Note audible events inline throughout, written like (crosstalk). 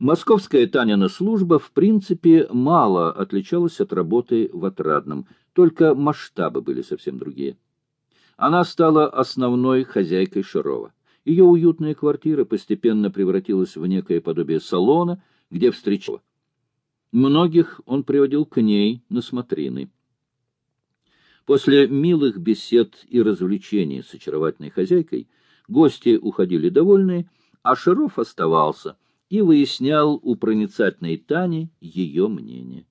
Московская Танина служба, в принципе, мало отличалась от работы в Отрадном, только масштабы были совсем другие. Она стала основной хозяйкой Шарова. Ее уютная квартира постепенно превратилась в некое подобие салона, где встречала. Многих он приводил к ней на смотрины. После милых бесед и развлечений с очаровательной хозяйкой гости уходили довольные, а Шаров оставался и выяснял у проницательной Тани ее мнение.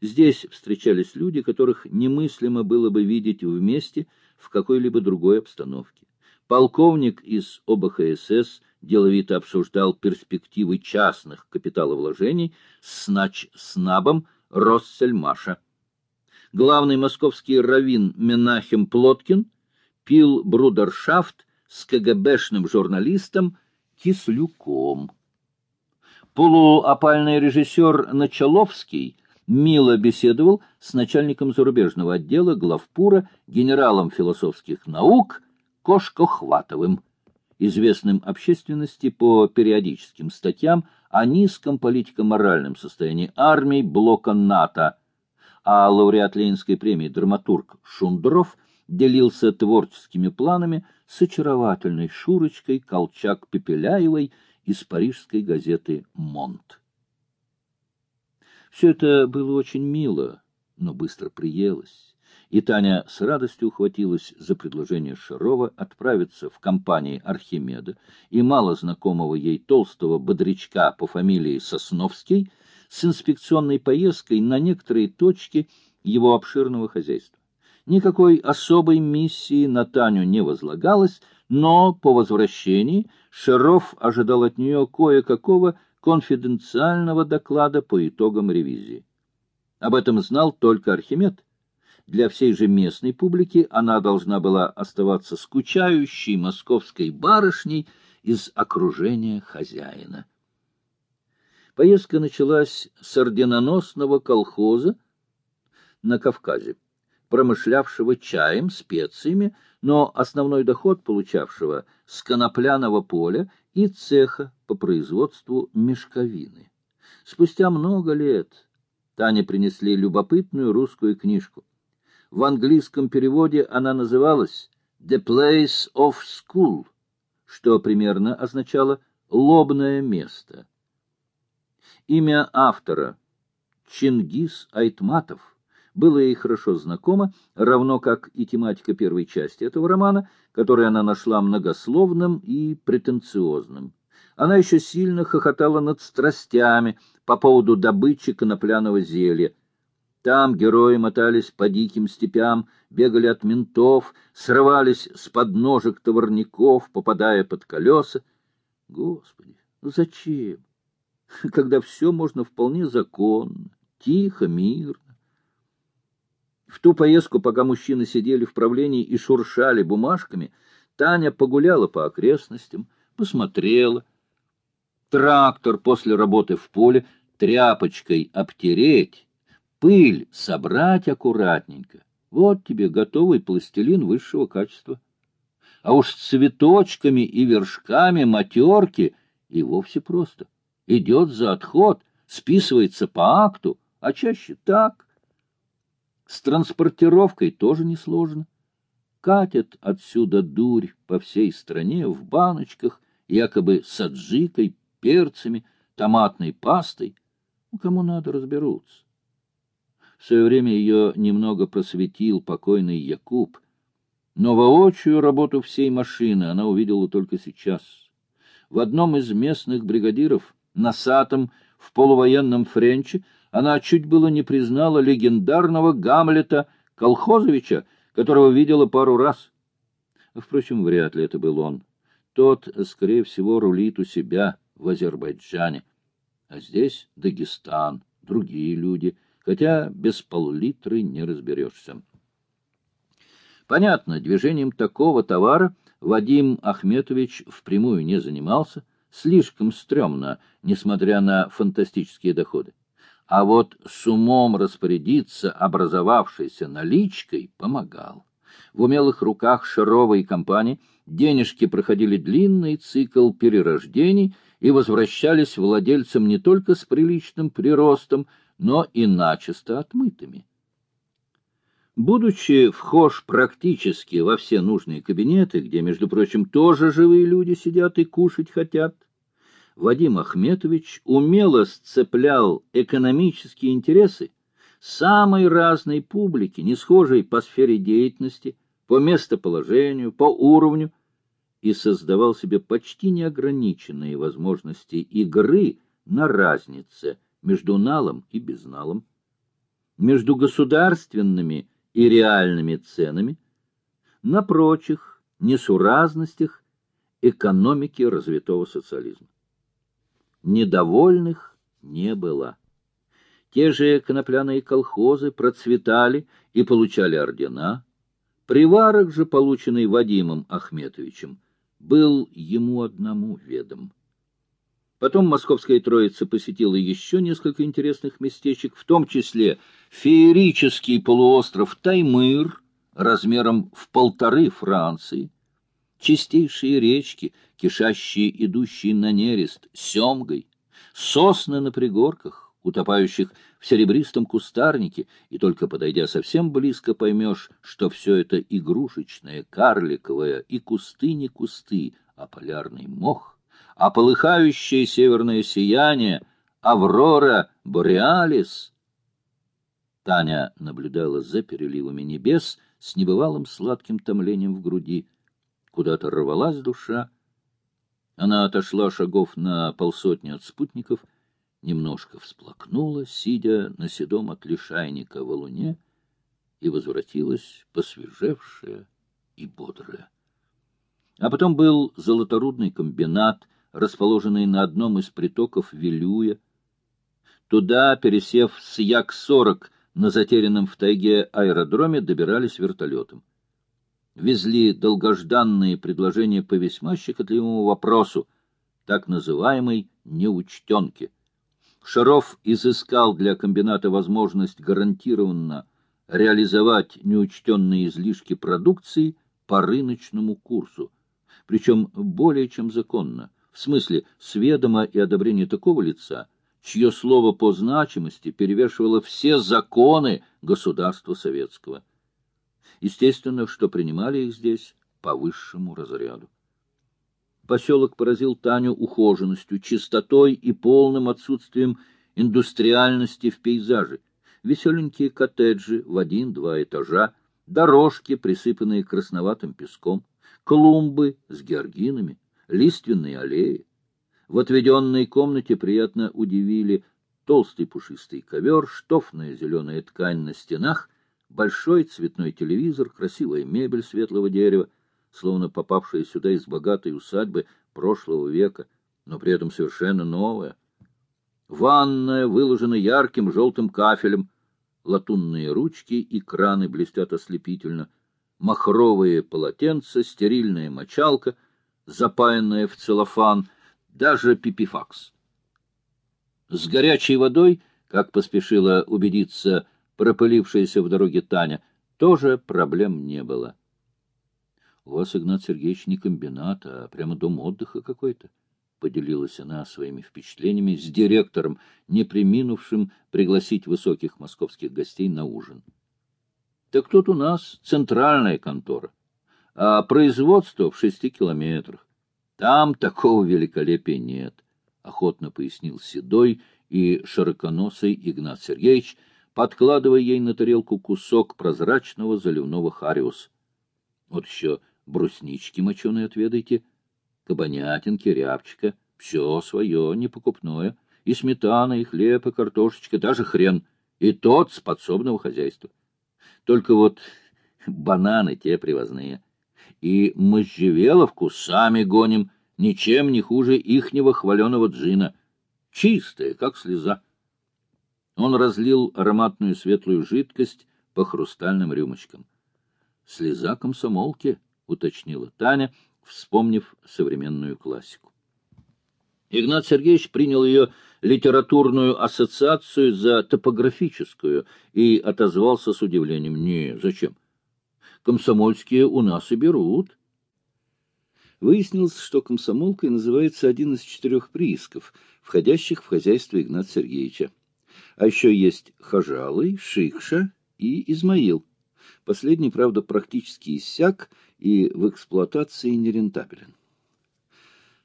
Здесь встречались люди, которых немыслимо было бы видеть вместе в какой-либо другой обстановке. Полковник из ОБХСС деловито обсуждал перспективы частных капиталовложений с нач-снабом Россельмаша. Главный московский раввин Менахем Плоткин пил брудершафт с КГБшным журналистом Кислюком. Полуопальный режиссер Началовский мило беседовал с начальником зарубежного отдела главпура, генералом философских наук Кошкохватовым, известным общественности по периодическим статьям о низком политико-моральном состоянии армий блока НАТО, а лауреат Ленинской премии драматург Шундров делился творческими планами с очаровательной Шурочкой Колчак-Пепеляевой из парижской газеты «Монт». Все это было очень мило, но быстро приелось, и Таня с радостью ухватилась за предложение Шарова отправиться в компании Архимеда и мало знакомого ей толстого бодрячка по фамилии Сосновский с инспекционной поездкой на некоторые точки его обширного хозяйства. Никакой особой миссии на Таню не возлагалось, но по возвращении Шаров ожидал от нее кое-какого конфиденциального доклада по итогам ревизии. Об этом знал только Архимед. Для всей же местной публики она должна была оставаться скучающей московской барышней из окружения хозяина. Поездка началась с орденоносного колхоза на Кавказе, промышлявшего чаем, специями, но основной доход получавшего с конопляного поля и цеха по производству мешковины. Спустя много лет Тане принесли любопытную русскую книжку. В английском переводе она называлась «The Place of School», что примерно означало «лобное место». Имя автора Чингис Айтматов было ей хорошо знакомо, равно как и тематика первой части этого романа, которую она нашла многословным и претенциозным. Она еще сильно хохотала над страстями по поводу добычи конопляного зелья. Там герои мотались по диким степям, бегали от ментов, срывались с подножек товарников, попадая под колеса. Господи, ну зачем? (laughs) Когда все можно вполне законно, тихо, мирно. В ту поездку, пока мужчины сидели в правлении и шуршали бумажками, Таня погуляла по окрестностям, посмотрела. Трактор после работы в поле тряпочкой обтереть, пыль собрать аккуратненько. Вот тебе готовый пластилин высшего качества. А уж с цветочками и вершками матерки и вовсе просто. Идет за отход, списывается по акту, а чаще так. С транспортировкой тоже несложно. Катят отсюда дурь по всей стране в баночках, якобы с аджикой, перцами, томатной пастой. Ну, кому надо, разберутся. В свое время ее немного просветил покойный Якуб, но воочию работу всей машины она увидела только сейчас. В одном из местных бригадиров, носатом, в полувоенном френче, она чуть было не признала легендарного Гамлета Колхозовича, которого видела пару раз. Впрочем, вряд ли это был он. Тот, скорее всего, рулит у себя в Азербайджане. А здесь Дагестан, другие люди, хотя без пол-литры не разберешься. Понятно, движением такого товара Вадим Ахметович впрямую не занимался, слишком стрёмно, несмотря на фантастические доходы а вот с умом распорядиться образовавшейся наличкой помогал. В умелых руках Шарова и компании денежки проходили длинный цикл перерождений и возвращались владельцам не только с приличным приростом, но и начисто отмытыми. Будучи вхож практически во все нужные кабинеты, где, между прочим, тоже живые люди сидят и кушать хотят, Вадим Ахметович умело сцеплял экономические интересы самой разной публики, не схожей по сфере деятельности, по местоположению, по уровню, и создавал себе почти неограниченные возможности игры на разнице между налом и безналом, между государственными и реальными ценами, на прочих несуразностях экономики развитого социализма. Недовольных не было. Те же конопляные колхозы процветали и получали ордена. Приварок же, полученный Вадимом Ахметовичем, был ему одному ведом. Потом Московская Троица посетила еще несколько интересных местечек, в том числе феерический полуостров Таймыр размером в полторы Франции, чистейшие речки, кишащие идущие на нерест семгой, сосны на пригорках, утопающих в серебристом кустарнике, и только подойдя совсем близко поймешь, что все это игрушечное, карликовое, и кусты не кусты, а полярный мох, а полыхающее северное сияние, аврора бореалис. Таня наблюдала за переливами небес с небывалым сладким томлением в груди. Куда-то рвалась душа. Она отошла шагов на полсотни от спутников — немножко всплакнула, сидя на седом от лишайника в луне, и возвратилась посвежевшая и бодрая. А потом был золоторудный комбинат, расположенный на одном из притоков Вилюя. Туда, пересев с Як-40 на затерянном в тайге аэродроме, добирались вертолетом. Везли долгожданные предложения по весьма щекотливому вопросу, так называемой «неучтенки». Шаров изыскал для комбината возможность гарантированно реализовать неучтенные излишки продукции по рыночному курсу, причем более чем законно, в смысле сведома и одобрения такого лица, чье слово по значимости перевешивало все законы государства советского. Естественно, что принимали их здесь по высшему разряду. Поселок поразил Таню ухоженностью, чистотой и полным отсутствием индустриальности в пейзаже. Веселенькие коттеджи в один-два этажа, дорожки, присыпанные красноватым песком, клумбы с георгинами, лиственные аллеи. В отведенной комнате приятно удивили толстый пушистый ковер, штофная зеленая ткань на стенах, большой цветной телевизор, красивая мебель светлого дерева, словно попавшая сюда из богатой усадьбы прошлого века, но при этом совершенно новая. Ванная выложена ярким желтым кафелем, латунные ручки и краны блестят ослепительно, махровые полотенца, стерильная мочалка, запаянная в целлофан, даже пипифакс. С горячей водой, как поспешила убедиться пропылившаяся в дороге Таня, тоже проблем не было. У вас, Игнат Сергеевич, не комбинат, а прямо дом отдыха какой-то. Поделилась она своими впечатлениями с директором, не приминувшим пригласить высоких московских гостей на ужин. Так тут у нас центральная контора, а производство в шести километрах. Там такого великолепия нет, — охотно пояснил седой и широконосый Игнат Сергеевич, подкладывая ей на тарелку кусок прозрачного заливного хариуса. Вот еще бруснички моченые отведайте, кабанятинки, рябчика, все свое, непокупное, и сметана, и хлеб, и картошечка, даже хрен, и тот с подсобного хозяйства. Только вот бананы те привозные. И можжевеловку сами гоним, ничем не хуже ихнего хваленого джина. Чистая, как слеза. Он разлил ароматную светлую жидкость по хрустальным рюмочкам. Слеза комсомолки —— уточнила Таня, вспомнив современную классику. Игнат Сергеевич принял ее литературную ассоциацию за топографическую и отозвался с удивлением. «Не, зачем? Комсомольские у нас и берут». Выяснилось, что комсомолкой называется один из четырех приисков, входящих в хозяйство Игната Сергеевича. А еще есть Хажалый, Шикша и Измаил. Последний, правда, практически иссяк и в эксплуатации нерентабелен.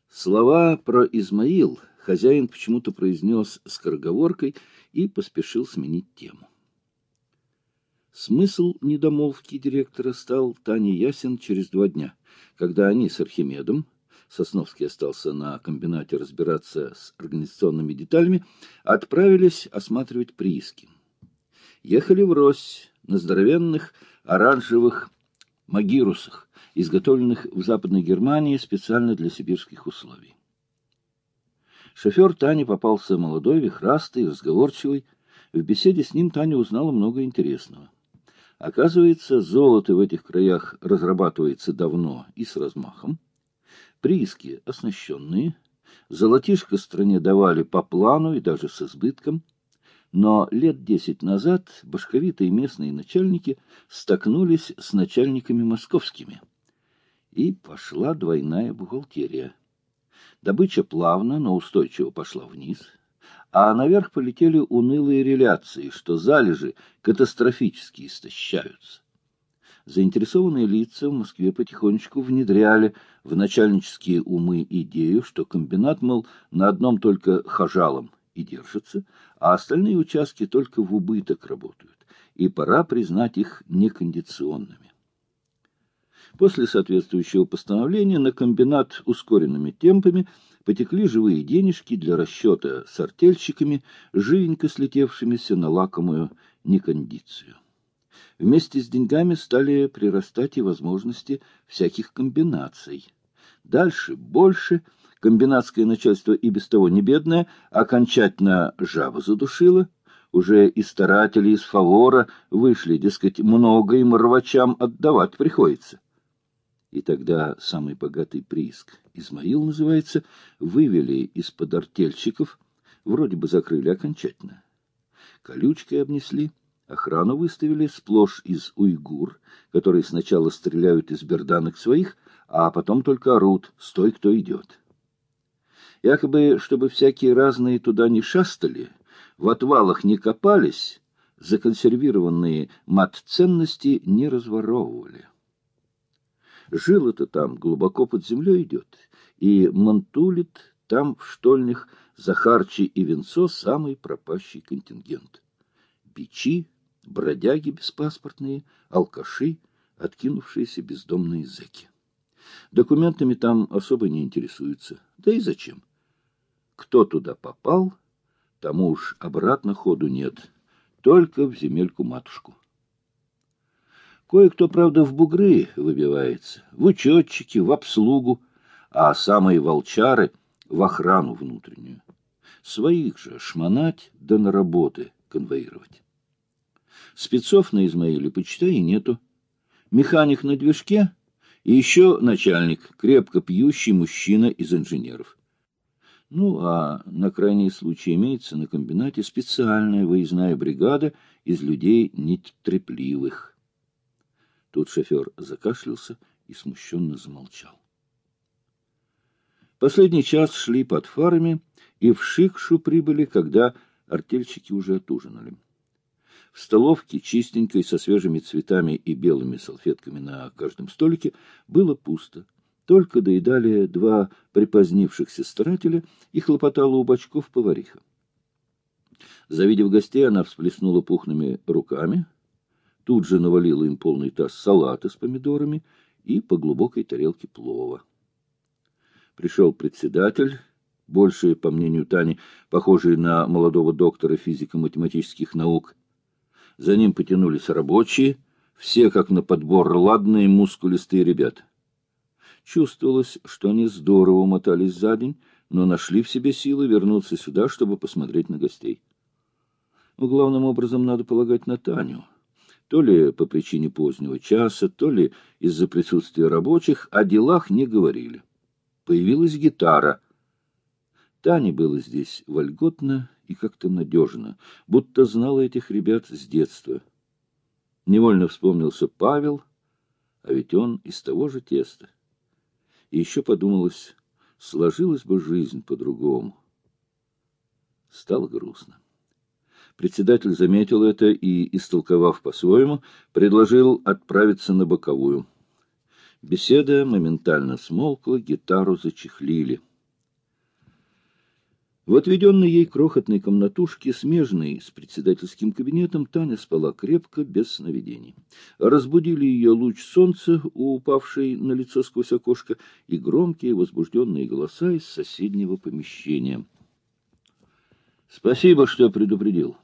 Слова про Измаил хозяин почему-то произнес скороговоркой и поспешил сменить тему. Смысл недомолвки директора стал Тане ясен через два дня, когда они с Архимедом, Сосновский остался на комбинате разбираться с организационными деталями, отправились осматривать прииски. Ехали врозь на здоровенных оранжевых магирусах, изготовленных в Западной Германии специально для сибирских условий. Шофер Тани попался молодой, вихрастый, разговорчивый. В беседе с ним Таня узнала много интересного. Оказывается, золото в этих краях разрабатывается давно и с размахом. Прииски оснащенные, золотишко стране давали по плану и даже с избытком. Но лет десять назад башковитые местные начальники столкнулись с начальниками московскими. И пошла двойная бухгалтерия. Добыча плавно, но устойчиво пошла вниз — а наверх полетели унылые реляции, что залежи катастрофически истощаются. Заинтересованные лица в Москве потихонечку внедряли в начальнические умы идею, что комбинат, мол, на одном только хажалом и держится, а остальные участки только в убыток работают, и пора признать их некондиционными. После соответствующего постановления на комбинат ускоренными темпами потекли живые денежки для расчета с артельщиками, живенько слетевшимися на лакомую некондицию. Вместе с деньгами стали прирастать и возможности всяких комбинаций. Дальше больше комбинатское начальство и без того не бедное окончательно жабу задушило. Уже и старатели из фавора вышли, дескать, много им рвачам отдавать приходится. И тогда самый богатый прииск, Измаил называется, вывели из-под артельщиков, вроде бы закрыли окончательно. Колючкой обнесли, охрану выставили сплошь из уйгур, которые сначала стреляют из берданок своих, а потом только орут «Стой, кто идет!». Якобы, чтобы всякие разные туда не шастали, в отвалах не копались, законсервированные мат-ценности не разворовывали. Жила-то там глубоко под землей идет, и мантулит там в штольнях за харчи и венцо самый пропащий контингент. Бичи, бродяги беспаспортные, алкаши, откинувшиеся бездомные зэки. Документами там особо не интересуются. Да и зачем? Кто туда попал, тому уж обратно ходу нет, только в земельку-матушку. Кое-кто, правда, в бугры выбивается, в учетчики, в обслугу, а самые волчары — в охрану внутреннюю. Своих же шмонать да на работы конвоировать. Спецов на Измаиле, почитай, нету. Механик на движке и еще начальник, крепко пьющий мужчина из инженеров. Ну, а на крайний случай имеется на комбинате специальная выездная бригада из людей нетрепливых. Тут шофер закашлялся и смущенно замолчал. Последний час шли под фарами, и в Шикшу прибыли, когда артельщики уже отужинали. В столовке, чистенькой, со свежими цветами и белыми салфетками на каждом столике, было пусто. Только доедали два припозднившихся старателя и хлопотала у бочков повариха. Завидев гостей, она всплеснула пухными руками, тут же навалила им полный таз салата с помидорами и по глубокой тарелке плова. Пришел председатель, больше, по мнению Тани, похожий на молодого доктора физико-математических наук. За ним потянулись рабочие, все как на подбор ладные, мускулистые ребята. Чувствовалось, что они здорово умотались за день, но нашли в себе силы вернуться сюда, чтобы посмотреть на гостей. Но главным образом надо полагать на Таню — то ли по причине позднего часа, то ли из-за присутствия рабочих, о делах не говорили. Появилась гитара. Тане было здесь вольготно и как-то надежно, будто знала этих ребят с детства. Невольно вспомнился Павел, а ведь он из того же теста. И еще подумалось, сложилась бы жизнь по-другому. Стало грустно. Председатель заметил это и, истолковав по-своему, предложил отправиться на боковую. Беседа моментально смолкла, гитару зачехлили. В отведенной ей крохотной комнатушке, смежной с председательским кабинетом, Таня спала крепко, без сновидений. Разбудили ее луч солнца, упавший на лицо сквозь окошко, и громкие возбужденные голоса из соседнего помещения. — Спасибо, что предупредил.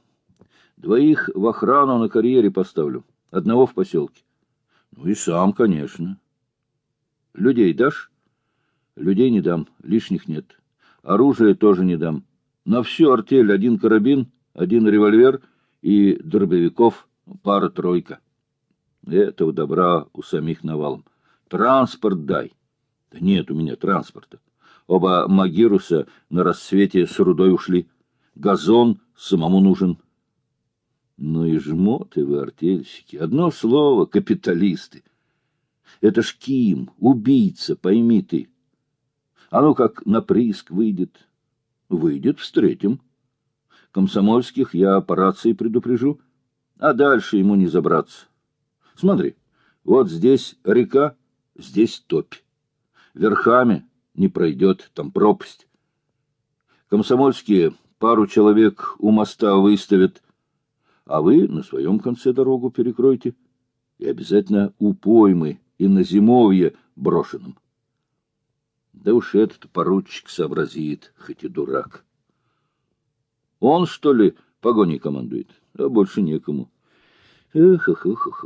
Двоих в охрану на карьере поставлю, одного в поселке. — Ну и сам, конечно. — Людей дашь? — Людей не дам, лишних нет. — Оружие тоже не дам. На всю артель один карабин, один револьвер и дробовиков пара-тройка. Этого добра у самих навалом. Транспорт дай. Да нет у меня транспорта. Оба Магируса на рассвете с рудой ушли. Газон самому нужен. Ну и жмоты вы, артельщики. Одно слово — капиталисты. Это ж Ким, убийца, пойми ты. А ну как на прииск выйдет? Выйдет, встретим. Комсомольских я по рации предупрежу, а дальше ему не забраться. Смотри, вот здесь река, здесь топь. Верхами не пройдет, там пропасть. Комсомольские пару человек у моста выставят, а вы на своем конце дорогу перекройте. И обязательно у поймы и на зимовье брошенном. Да уж этот поручик сообразит, хоть и дурак. Он, что ли, погоней командует? А больше некому. эх эх эх эх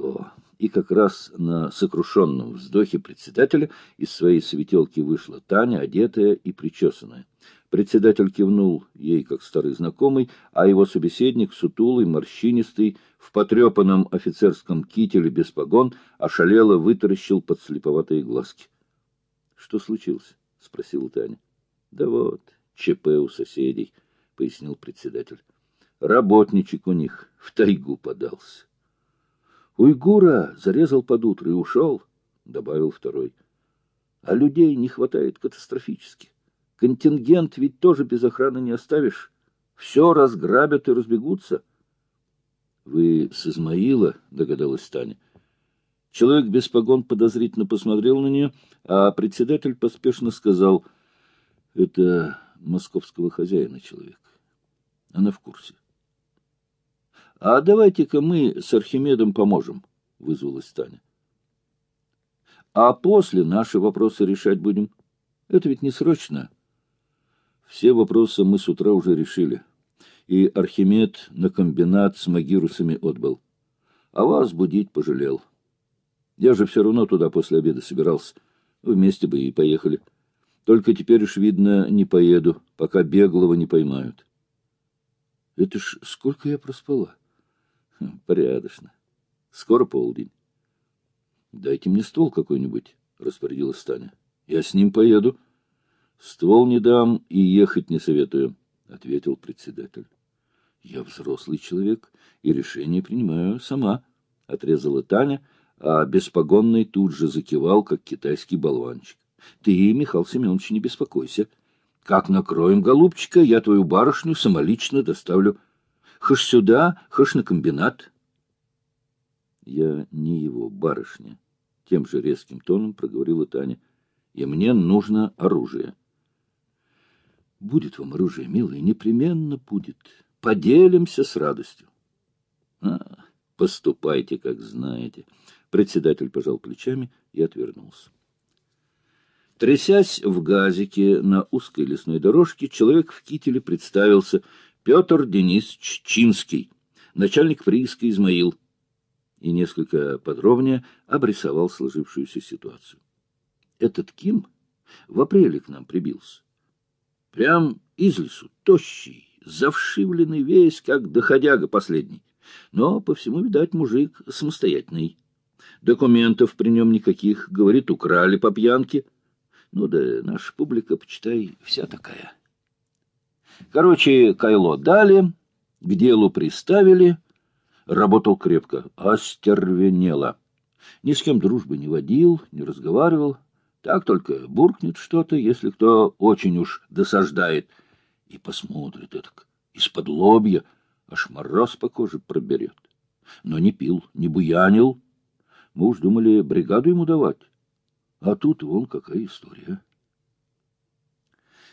И как раз на сокрушенном вздохе председателя из своей светелки вышла Таня, одетая и причесанная. Председатель кивнул ей, как старый знакомый, а его собеседник, сутулый, морщинистый, в потрепанном офицерском кителе без погон, ошалело вытаращил подслеповатые глазки. Что случилось? — спросила Таня. — Да вот, ЧП у соседей, — пояснил председатель. Работничек у них в тайгу подался. — Уйгура зарезал под утро и ушел, — добавил второй. — А людей не хватает катастрофически. Контингент ведь тоже без охраны не оставишь. Все разграбят и разбегутся. — Вы с Измаила, — догадалась Таня. Человек без погон подозрительно посмотрел на нее, а председатель поспешно сказал, «Это московского хозяина человек. Она в курсе». «А давайте-ка мы с Архимедом поможем», — вызвалась Таня. «А после наши вопросы решать будем. Это ведь не срочно». Все вопросы мы с утра уже решили, и Архимед на комбинат с магирусами отбыл. А вас будить пожалел. Я же все равно туда после обеда собирался. Вместе бы и поехали. Только теперь уж, видно, не поеду, пока беглого не поймают. Это ж сколько я проспала? Хм, порядочно. Скоро полдень. Дайте мне ствол какой-нибудь, — распорядилась Таня. Я с ним поеду. Ствол не дам и ехать не советую, — ответил председатель. Я взрослый человек и решение принимаю сама, — отрезала Таня, — а беспогонный тут же закивал, как китайский болванчик. — Ты, Михаил Семенович, не беспокойся. Как накроем, голубчика, я твою барышню самолично доставлю. Хошь сюда, хошь на комбинат. Я не его барышня, — тем же резким тоном проговорила Таня. — И мне нужно оружие. — Будет вам оружие, милый, непременно будет. Поделимся с радостью. — А, поступайте, как знаете. Председатель пожал плечами и отвернулся. Трясясь в газике на узкой лесной дорожке, человек в кителе представился Петр Денисович Чинский, начальник прииска Измаил, и несколько подробнее обрисовал сложившуюся ситуацию. Этот Ким в апреле к нам прибился. Прям из лесу, тощий, завшивленный весь, как доходяга последний. Но, по всему, видать, мужик самостоятельный. Документов при нем никаких, говорит, украли по пьянке. Ну да наша публика, почитай, вся такая. Короче, Кайло дали, к делу приставили, работал крепко, остервенело. Ни с кем дружбы не водил, не разговаривал, Так только буркнет что-то, если кто очень уж досаждает, и посмотрит это из-под лобья, аж мороз по коже проберет. Но не пил, не буянил. Мы уж думали бригаду ему давать. А тут вон какая история.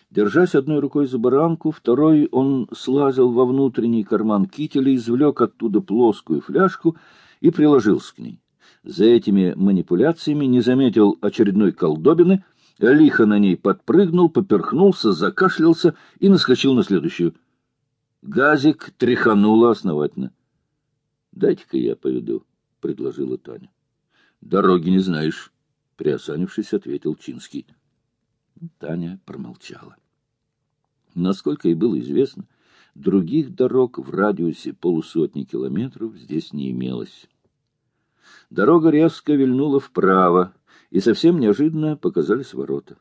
Держась одной рукой за баранку, второй он слазил во внутренний карман кителя, извлек оттуда плоскую фляжку и приложился к ней. За этими манипуляциями не заметил очередной колдобины, лихо на ней подпрыгнул, поперхнулся, закашлялся и наскочил на следующую. Газик тряхануло основательно. — Дайте-ка я поведу, — предложила Таня. — Дороги не знаешь, — приосанившись, ответил Чинский. Таня промолчала. Насколько ей было известно, других дорог в радиусе полусотни километров здесь не имелось. Дорога резко вильнула вправо, и совсем неожиданно показались ворота.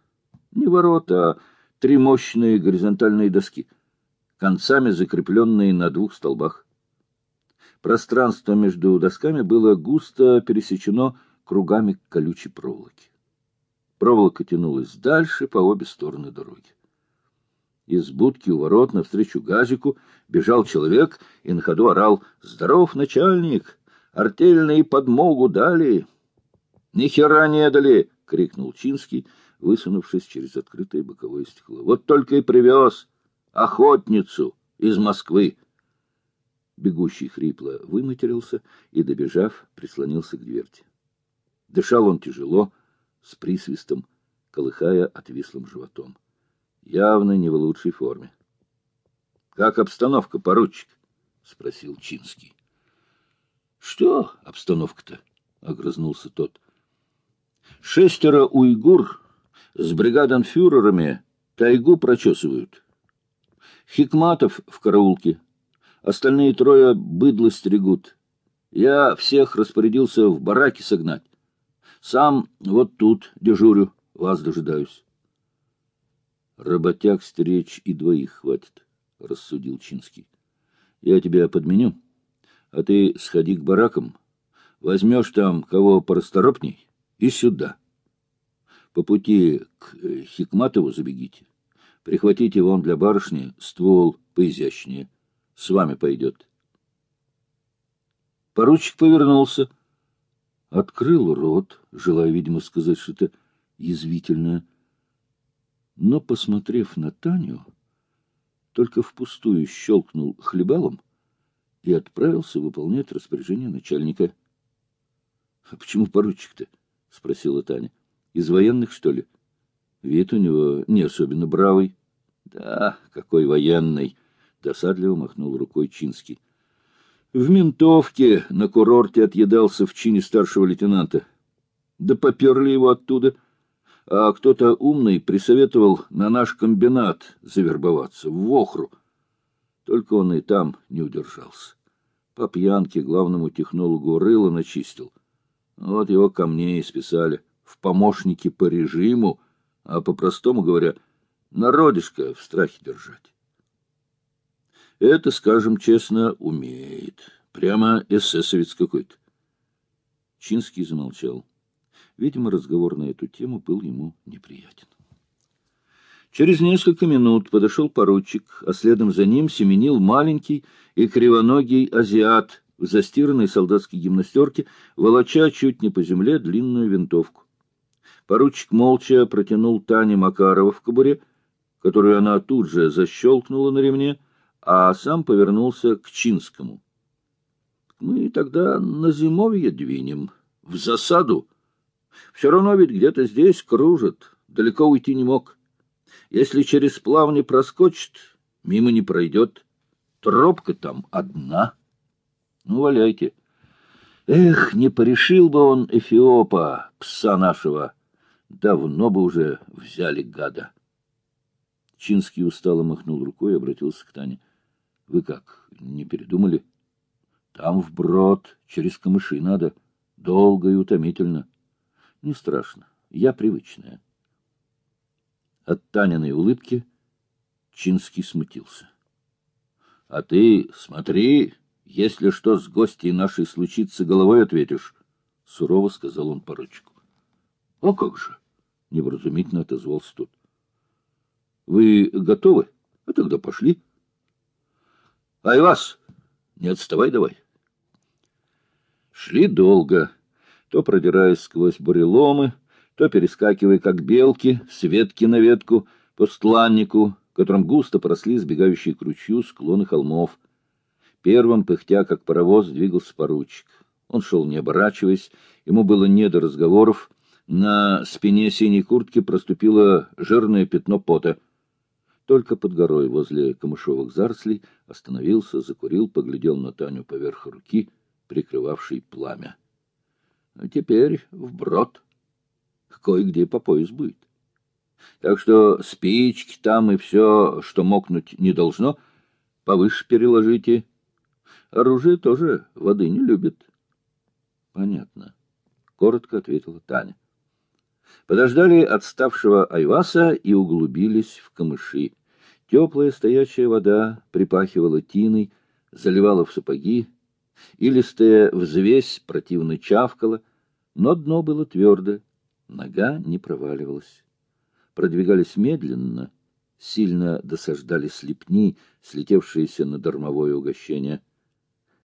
Не ворота, а три мощные горизонтальные доски, концами закрепленные на двух столбах. Пространство между досками было густо пересечено кругами колючей проволоки. Проволока тянулась дальше по обе стороны дороги. Из будки у ворот навстречу газику бежал человек и на ходу орал «Здоров, начальник! Артельные подмогу дали!» «Ни хера не дали!» — крикнул Чинский, высунувшись через открытое боковое стекло. «Вот только и привез охотницу из Москвы!» Бегущий хрипло выматерился и, добежав, прислонился к дверце. Дышал он тяжело, с присвистом, колыхая отвислым животом явно не в лучшей форме. — Как обстановка, поручик? — спросил Чинский. — Что обстановка-то? — огрызнулся тот. — Шестеро уйгур с бригаденфюрерами тайгу прочесывают. Хикматов в караулке. Остальные трое быдло стригут. Я всех распорядился в бараки согнать. Сам вот тут дежурю, вас дожидаюсь. Работяг стеречь и двоих хватит, — рассудил Чинский. — Я тебя подменю, а ты сходи к баракам, возьмешь там кого порасторопней и сюда. По пути к э, Хикматову забегите. Прихватите вон для барышни ствол поизящнее. С вами пойдет. Поручик повернулся, открыл рот, желая, видимо, сказать что-то язвительное, но, посмотрев на Таню, только впустую щелкнул хлебалом и отправился выполнять распоряжение начальника. — А почему поручик-то? — спросила Таня. — Из военных, что ли? Вид у него не особенно бравый. — Да, какой военный! — досадливо махнул рукой Чинский. — В ментовке на курорте отъедался в чине старшего лейтенанта. Да поперли его оттуда — а кто-то умный присоветовал на наш комбинат завербоваться, в Вохру. Только он и там не удержался. По пьянке главному технологу рыло начистил. Вот его ко мне и списали. В помощники по режиму, а по-простому говоря, народишко в страхе держать. Это, скажем честно, умеет. Прямо эсэсовец какой-то. Чинский замолчал. Видимо, разговор на эту тему был ему неприятен. Через несколько минут подошел поручик, а следом за ним семенил маленький и кривоногий азиат в застиранной солдатской гимнастерке, волоча чуть не по земле длинную винтовку. Поручик молча протянул Тане Макарова в кобуре, которую она тут же защелкнула на ремне, а сам повернулся к Чинскому. — Мы тогда на зимовье двинем, в засаду, все равно ведь где-то здесь кружит, далеко уйти не мог. Если через плавни проскочит, мимо не пройдет. Тропка там одна. Ну, валяйте. Эх, не порешил бы он Эфиопа, пса нашего. Давно бы уже взяли гада. Чинский устало махнул рукой и обратился к Тане. — Вы как, не передумали? Там вброд, через камыши надо. Долго и утомительно. Не страшно, я привычная. От Таниной улыбки Чинский смутился. — А ты смотри, если что с гостей нашей случится, головой ответишь, — сурово сказал он поручику. — А как же? — невразумительно отозвался тот. — Вы готовы? А тогда пошли. — Айвас, не отставай давай. Шли долго, то продираясь сквозь буреломы, то перескакивая, как белки, с ветки на ветку, по стланнику, которым густо поросли сбегающие к ручью склоны холмов. Первым, пыхтя, как паровоз, двигался поручик. Он шел, не оборачиваясь, ему было не до разговоров. На спине синей куртки проступило жирное пятно пота. Только под горой возле камышовых зарослей остановился, закурил, поглядел на Таню поверх руки, прикрывавшей пламя. А теперь вброд. Кое-где по пояс будет. Так что спички там и все, что мокнуть не должно, повыше переложите. Оружие тоже воды не любит. — Понятно, — коротко ответила Таня. Подождали отставшего Айваса и углубились в камыши. Теплая стоячая вода припахивала тиной, заливала в сапоги, илистая взвесь противно чавкала, но дно было твердо, нога не проваливалась. Продвигались медленно, сильно досаждали слепни, слетевшиеся на дармовое угощение —